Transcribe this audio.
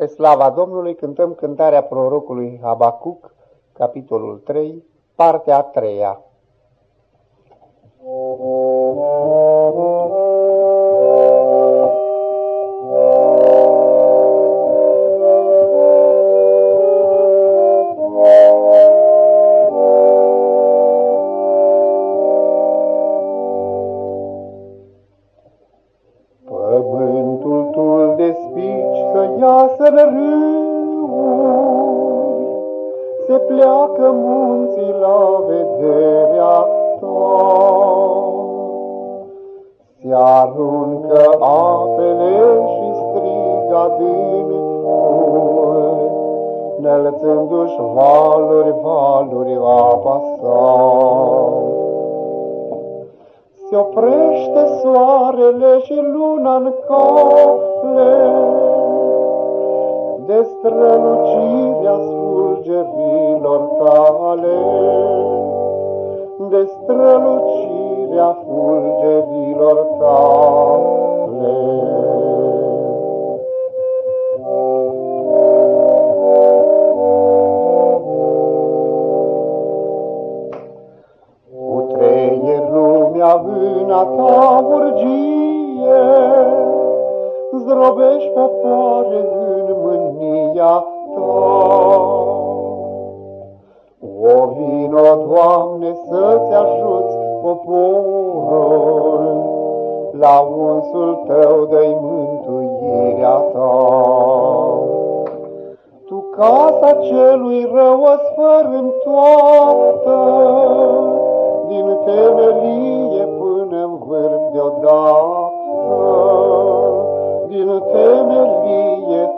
Pe slava Domnului cântăm cântarea prorocului Habacuc, capitolul 3, partea a treia. Se pleacă munții la vederea ta. Se aruncă apele și strigă adâncul, Înălțându-și valuri, valuri apa sa. Se oprește soarele și luna în cale, De strălucirea fulgerilor tale, De strălucirea fulgerilor tale. lumea în a ta urgie, Zdrobești popoare în mânia O vino, Doamne, să-ți ajuți poporul, La unsul tău dă mântuirea ta. Tu casa celui rău o sfărâm toată, din temelie până-n vârf deodată, din temelie